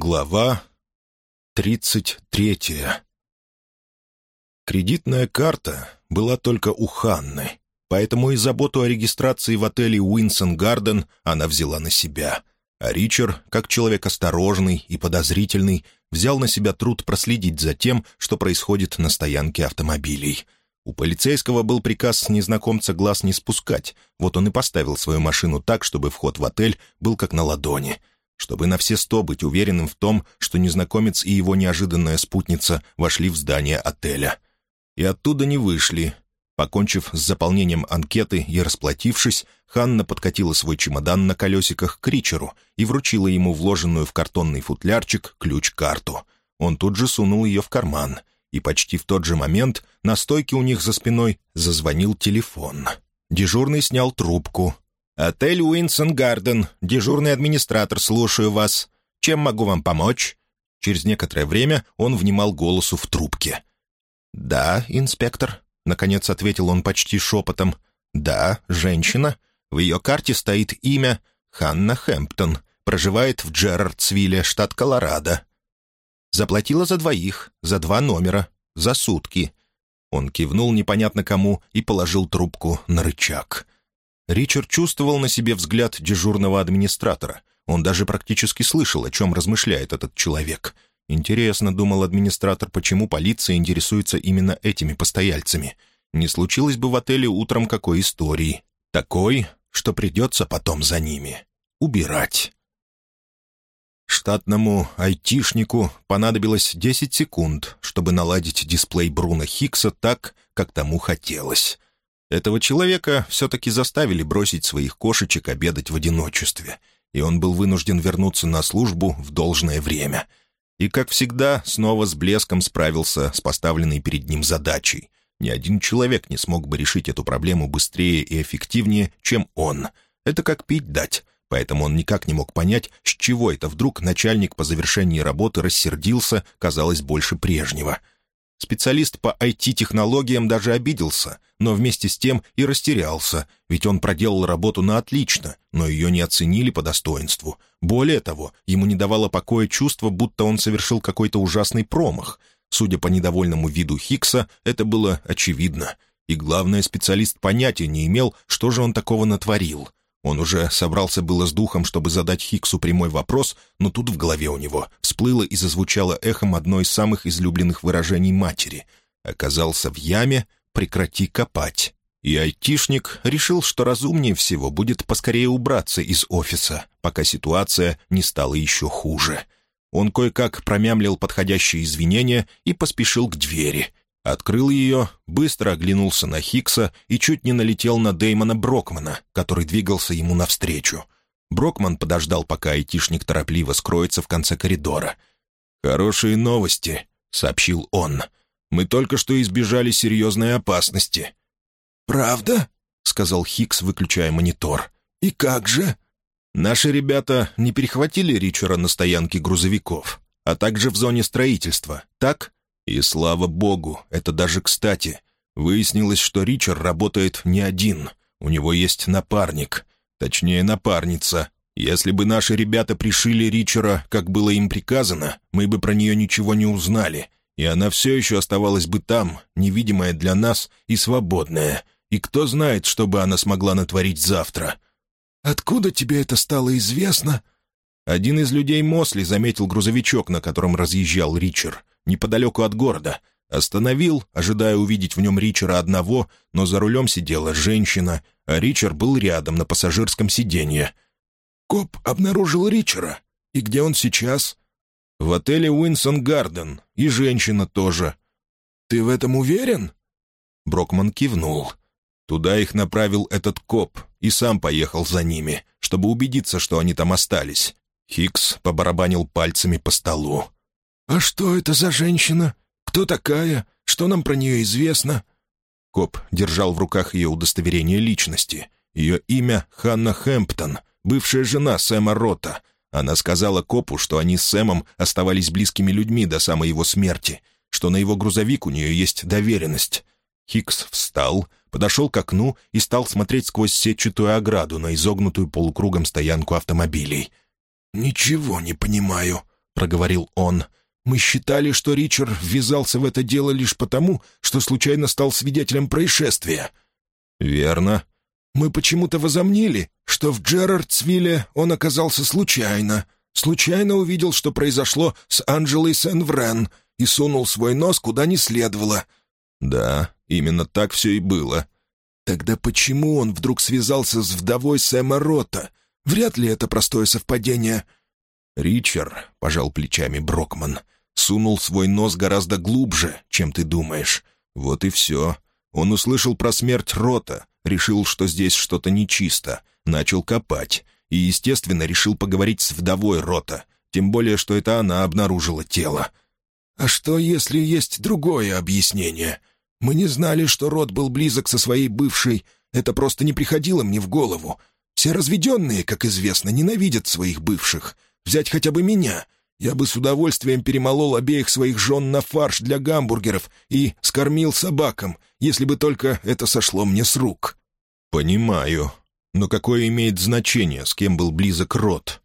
Глава тридцать третья Кредитная карта была только у Ханны, поэтому и заботу о регистрации в отеле «Уинсон Гарден» она взяла на себя. А Ричард, как человек осторожный и подозрительный, взял на себя труд проследить за тем, что происходит на стоянке автомобилей. У полицейского был приказ с незнакомца глаз не спускать, вот он и поставил свою машину так, чтобы вход в отель был как на ладони — чтобы на все сто быть уверенным в том, что незнакомец и его неожиданная спутница вошли в здание отеля. И оттуда не вышли. Покончив с заполнением анкеты и расплатившись, Ханна подкатила свой чемодан на колесиках к Ричеру и вручила ему вложенную в картонный футлярчик ключ-карту. Он тут же сунул ее в карман, и почти в тот же момент на стойке у них за спиной зазвонил телефон. Дежурный снял трубку, «Отель Уинсон Гарден. Дежурный администратор, слушаю вас. Чем могу вам помочь?» Через некоторое время он внимал голосу в трубке. «Да, инспектор», — наконец ответил он почти шепотом. «Да, женщина. В ее карте стоит имя Ханна Хэмптон. Проживает в Джерардсвилле, штат Колорадо. Заплатила за двоих, за два номера, за сутки». Он кивнул непонятно кому и положил трубку на рычаг. Ричард чувствовал на себе взгляд дежурного администратора. Он даже практически слышал, о чем размышляет этот человек. Интересно, думал администратор, почему полиция интересуется именно этими постояльцами. Не случилось бы в отеле утром какой истории. Такой, что придется потом за ними убирать. Штатному айтишнику понадобилось 10 секунд, чтобы наладить дисплей Бруна Хикса так, как тому хотелось. Этого человека все-таки заставили бросить своих кошечек обедать в одиночестве, и он был вынужден вернуться на службу в должное время. И, как всегда, снова с блеском справился с поставленной перед ним задачей. Ни один человек не смог бы решить эту проблему быстрее и эффективнее, чем он. Это как пить дать, поэтому он никак не мог понять, с чего это вдруг начальник по завершении работы рассердился, казалось, больше прежнего — Специалист по IT-технологиям даже обиделся, но вместе с тем и растерялся, ведь он проделал работу на отлично, но ее не оценили по достоинству. Более того, ему не давало покоя чувство, будто он совершил какой-то ужасный промах. Судя по недовольному виду Хикса, это было очевидно. И главное, специалист понятия не имел, что же он такого натворил. Он уже собрался было с духом, чтобы задать Хиксу прямой вопрос, но тут в голове у него всплыло и зазвучало эхом одно из самых излюбленных выражений матери. «Оказался в яме, прекрати копать». И айтишник решил, что разумнее всего будет поскорее убраться из офиса, пока ситуация не стала еще хуже. Он кое-как промямлил подходящие извинения и поспешил к двери, Открыл ее, быстро оглянулся на Хикса и чуть не налетел на Дэймона Брокмана, который двигался ему навстречу. Брокман подождал, пока айтишник торопливо скроется в конце коридора. «Хорошие новости», — сообщил он. «Мы только что избежали серьезной опасности». «Правда?» — сказал Хикс, выключая монитор. «И как же?» «Наши ребята не перехватили Ричера на стоянке грузовиков, а также в зоне строительства, так?» И слава богу, это даже кстати. Выяснилось, что Ричард работает не один. У него есть напарник. Точнее, напарница. Если бы наши ребята пришили Ричера, как было им приказано, мы бы про нее ничего не узнали. И она все еще оставалась бы там, невидимая для нас и свободная. И кто знает, что бы она смогла натворить завтра. «Откуда тебе это стало известно?» Один из людей Мосли заметил грузовичок, на котором разъезжал Ричард неподалеку от города. Остановил, ожидая увидеть в нем Ричера одного, но за рулем сидела женщина, а Ричард был рядом на пассажирском сиденье. «Коп обнаружил Ричера. И где он сейчас?» «В отеле Уинсон Гарден. И женщина тоже». «Ты в этом уверен?» Брокман кивнул. Туда их направил этот коп и сам поехал за ними, чтобы убедиться, что они там остались. Хикс побарабанил пальцами по столу. «А что это за женщина? Кто такая? Что нам про нее известно?» Коп держал в руках ее удостоверение личности. Ее имя — Ханна Хэмптон, бывшая жена Сэма Рота. Она сказала копу, что они с Сэмом оставались близкими людьми до самой его смерти, что на его грузовик у нее есть доверенность. Хикс встал, подошел к окну и стал смотреть сквозь сетчатую ограду на изогнутую полукругом стоянку автомобилей. «Ничего не понимаю», проговорил он. «Мы считали, что Ричард ввязался в это дело лишь потому, что случайно стал свидетелем происшествия». «Верно». «Мы почему-то возомнили, что в Джерардсвилле он оказался случайно. Случайно увидел, что произошло с Анджелой Сен-Врен, и сунул свой нос куда не следовало». «Да, именно так все и было». «Тогда почему он вдруг связался с вдовой Сэма Рота? Вряд ли это простое совпадение». «Ричард», — пожал плечами Брокман, — «сунул свой нос гораздо глубже, чем ты думаешь. Вот и все. Он услышал про смерть Рота, решил, что здесь что-то нечисто, начал копать и, естественно, решил поговорить с вдовой Рота, тем более, что это она обнаружила тело. «А что, если есть другое объяснение? Мы не знали, что Рот был близок со своей бывшей. Это просто не приходило мне в голову. Все разведенные, как известно, ненавидят своих бывших. Взять хотя бы меня. Я бы с удовольствием перемолол обеих своих жен на фарш для гамбургеров и скормил собакам, если бы только это сошло мне с рук». «Понимаю. Но какое имеет значение, с кем был близок род?»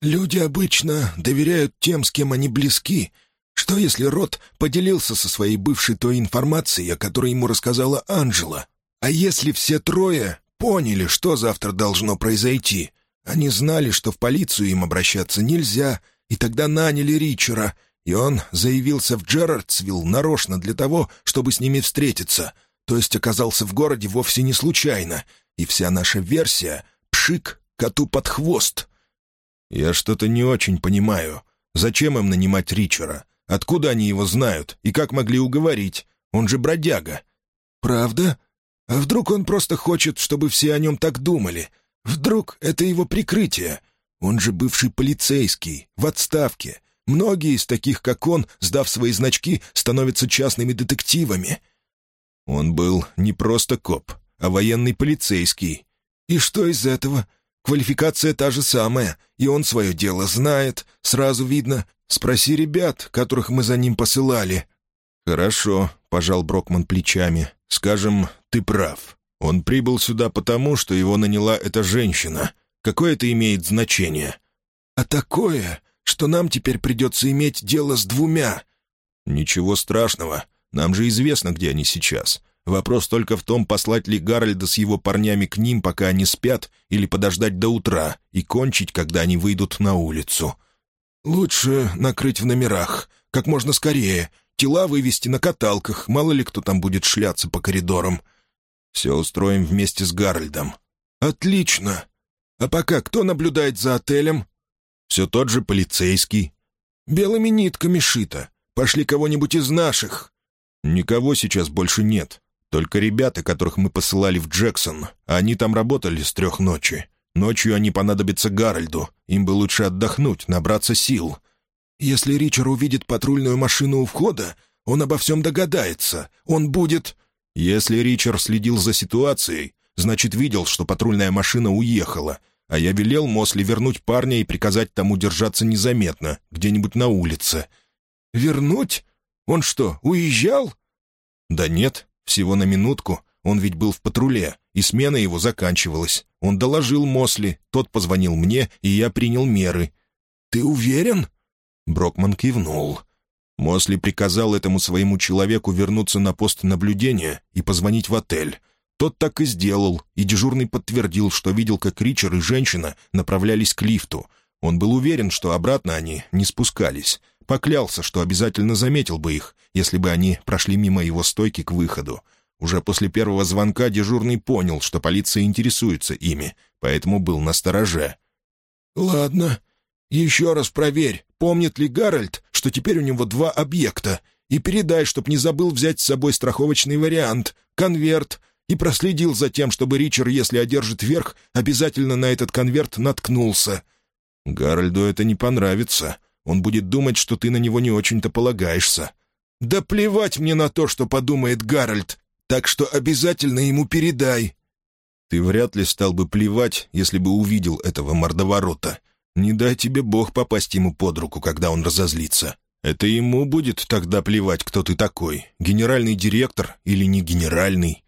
«Люди обычно доверяют тем, с кем они близки. Что, если Рот поделился со своей бывшей той информацией, о которой ему рассказала Анжела? А если все трое поняли, что завтра должно произойти?» Они знали, что в полицию им обращаться нельзя, и тогда наняли Ричера, и он заявился в Джерардсвилл нарочно для того, чтобы с ними встретиться, то есть оказался в городе вовсе не случайно, и вся наша версия — пшик коту под хвост. «Я что-то не очень понимаю. Зачем им нанимать Ричера? Откуда они его знают? И как могли уговорить? Он же бродяга». «Правда? А вдруг он просто хочет, чтобы все о нем так думали?» Вдруг это его прикрытие? Он же бывший полицейский, в отставке. Многие из таких, как он, сдав свои значки, становятся частными детективами. Он был не просто коп, а военный полицейский. И что из этого? Квалификация та же самая, и он свое дело знает, сразу видно. Спроси ребят, которых мы за ним посылали. «Хорошо», — пожал Брокман плечами. «Скажем, ты прав. Он прибыл сюда потому, что его наняла эта женщина. Какое это имеет значение?» «А такое, что нам теперь придется иметь дело с двумя». «Ничего страшного. Нам же известно, где они сейчас. Вопрос только в том, послать ли Гарольда с его парнями к ним, пока они спят, или подождать до утра и кончить, когда они выйдут на улицу». «Лучше накрыть в номерах. Как можно скорее. Тела вывести на каталках. Мало ли кто там будет шляться по коридорам». Все устроим вместе с Гарольдом». «Отлично. А пока кто наблюдает за отелем?» «Все тот же полицейский». «Белыми нитками шито. Пошли кого-нибудь из наших». «Никого сейчас больше нет. Только ребята, которых мы посылали в Джексон. Они там работали с трех ночи. Ночью они понадобятся Гарольду. Им бы лучше отдохнуть, набраться сил». «Если Ричард увидит патрульную машину у входа, он обо всем догадается. Он будет...» Если Ричард следил за ситуацией, значит, видел, что патрульная машина уехала, а я велел Мосли вернуть парня и приказать тому держаться незаметно, где-нибудь на улице. «Вернуть? Он что, уезжал?» «Да нет, всего на минутку. Он ведь был в патруле, и смена его заканчивалась. Он доложил Мосли, тот позвонил мне, и я принял меры». «Ты уверен?» Брокман кивнул. Мосли приказал этому своему человеку вернуться на пост наблюдения и позвонить в отель. Тот так и сделал, и дежурный подтвердил, что видел, как Ричард и женщина направлялись к лифту. Он был уверен, что обратно они не спускались. Поклялся, что обязательно заметил бы их, если бы они прошли мимо его стойки к выходу. Уже после первого звонка дежурный понял, что полиция интересуется ими, поэтому был на стороже. «Ладно, еще раз проверь, помнит ли Гарольд, что теперь у него два объекта, и передай, чтоб не забыл взять с собой страховочный вариант, конверт, и проследил за тем, чтобы Ричер, если одержит верх, обязательно на этот конверт наткнулся. Гарольду это не понравится. Он будет думать, что ты на него не очень-то полагаешься. Да плевать мне на то, что подумает Гарольд, так что обязательно ему передай. Ты вряд ли стал бы плевать, если бы увидел этого мордоворота. Не дай тебе Бог попасть ему под руку, когда он разозлится. Это ему будет тогда плевать, кто ты такой, генеральный директор или не генеральный.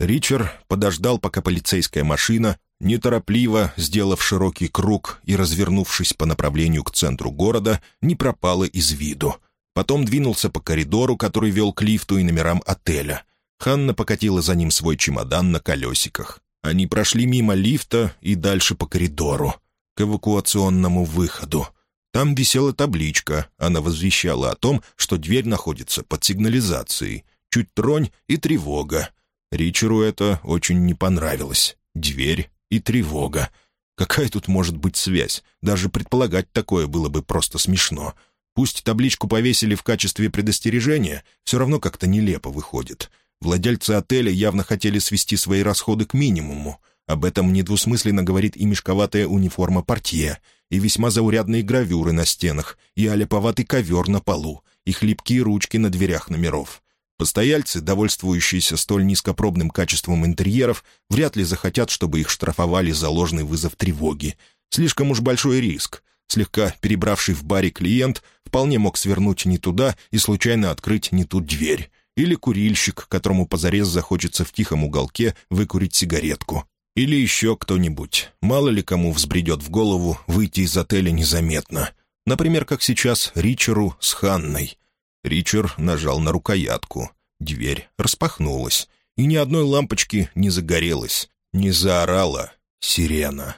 Ричард подождал, пока полицейская машина неторопливо, сделав широкий круг и развернувшись по направлению к центру города, не пропала из виду. Потом двинулся по коридору, который вел к лифту и номерам отеля. Ханна покатила за ним свой чемодан на колесиках. Они прошли мимо лифта и дальше по коридору, к эвакуационному выходу. Там висела табличка, она возвещала о том, что дверь находится под сигнализацией. Чуть тронь и тревога. Ричеру это очень не понравилось. Дверь и тревога. Какая тут может быть связь? Даже предполагать такое было бы просто смешно. Пусть табличку повесили в качестве предостережения, все равно как-то нелепо выходит. Владельцы отеля явно хотели свести свои расходы к минимуму. Об этом недвусмысленно говорит и мешковатая униформа портье, и весьма заурядные гравюры на стенах, и аляповатый ковер на полу, и хлипкие ручки на дверях номеров. Постояльцы, довольствующиеся столь низкопробным качеством интерьеров, вряд ли захотят, чтобы их штрафовали за ложный вызов тревоги. Слишком уж большой риск. Слегка перебравший в баре клиент вполне мог свернуть не туда и случайно открыть не ту дверь. Или курильщик, которому позарез захочется в тихом уголке выкурить сигаретку. Или еще кто-нибудь. Мало ли кому взбредет в голову выйти из отеля незаметно. Например, как сейчас Ричеру с Ханной. Ричер нажал на рукоятку. Дверь распахнулась, и ни одной лампочки не загорелась, не заорала сирена.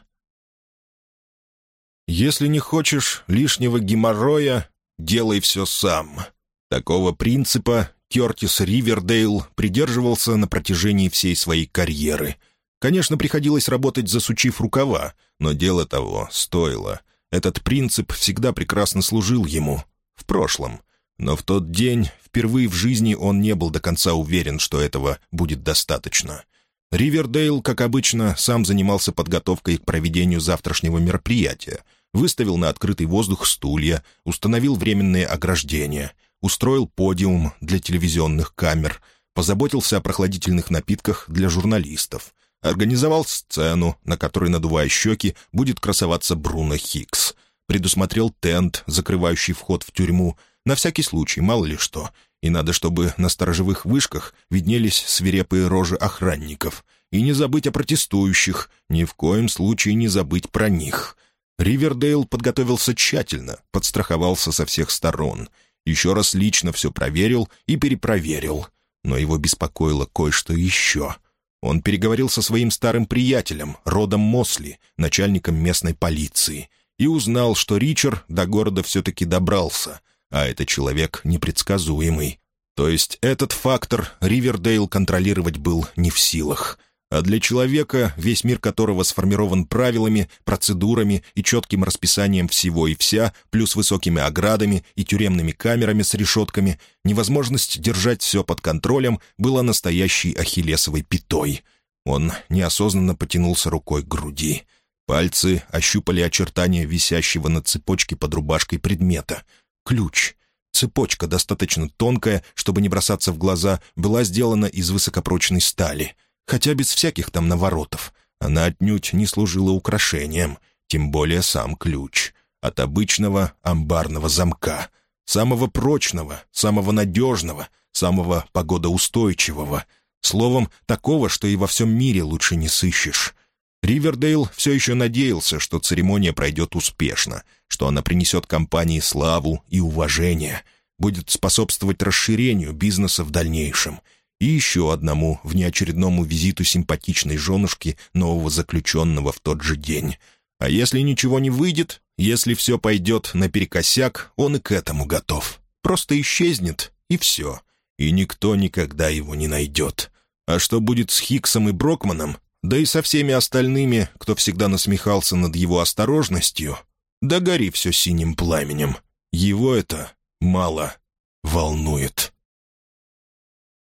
«Если не хочешь лишнего геморроя, делай все сам». Такого принципа Кертис Ривердейл придерживался на протяжении всей своей карьеры — Конечно, приходилось работать, засучив рукава, но дело того стоило. Этот принцип всегда прекрасно служил ему. В прошлом. Но в тот день, впервые в жизни, он не был до конца уверен, что этого будет достаточно. Ривердейл, как обычно, сам занимался подготовкой к проведению завтрашнего мероприятия. Выставил на открытый воздух стулья, установил временные ограждения, устроил подиум для телевизионных камер, позаботился о прохладительных напитках для журналистов — Организовал сцену, на которой, надувая щеки, будет красоваться Бруно Хикс. Предусмотрел тент, закрывающий вход в тюрьму. На всякий случай, мало ли что. И надо, чтобы на сторожевых вышках виднелись свирепые рожи охранников. И не забыть о протестующих, ни в коем случае не забыть про них. Ривердейл подготовился тщательно, подстраховался со всех сторон. Еще раз лично все проверил и перепроверил. Но его беспокоило кое-что еще — он переговорил со своим старым приятелем, Родом Мосли, начальником местной полиции, и узнал, что Ричард до города все-таки добрался, а это человек непредсказуемый. То есть этот фактор Ривердейл контролировать был не в силах — а для человека, весь мир которого сформирован правилами, процедурами и четким расписанием всего и вся, плюс высокими оградами и тюремными камерами с решетками, невозможность держать все под контролем была настоящей ахиллесовой пятой. Он неосознанно потянулся рукой к груди. Пальцы ощупали очертания висящего на цепочке под рубашкой предмета. Ключ. Цепочка, достаточно тонкая, чтобы не бросаться в глаза, была сделана из высокопрочной стали — хотя без всяких там наворотов. Она отнюдь не служила украшением, тем более сам ключ. От обычного амбарного замка. Самого прочного, самого надежного, самого погодоустойчивого. Словом, такого, что и во всем мире лучше не сыщешь. Ривердейл все еще надеялся, что церемония пройдет успешно, что она принесет компании славу и уважение, будет способствовать расширению бизнеса в дальнейшем — и еще одному внеочередному визиту симпатичной женушки нового заключенного в тот же день. А если ничего не выйдет, если все пойдет наперекосяк, он и к этому готов. Просто исчезнет, и все. И никто никогда его не найдет. А что будет с Хиксом и Брокманом, да и со всеми остальными, кто всегда насмехался над его осторожностью, да гори все синим пламенем. Его это мало волнует.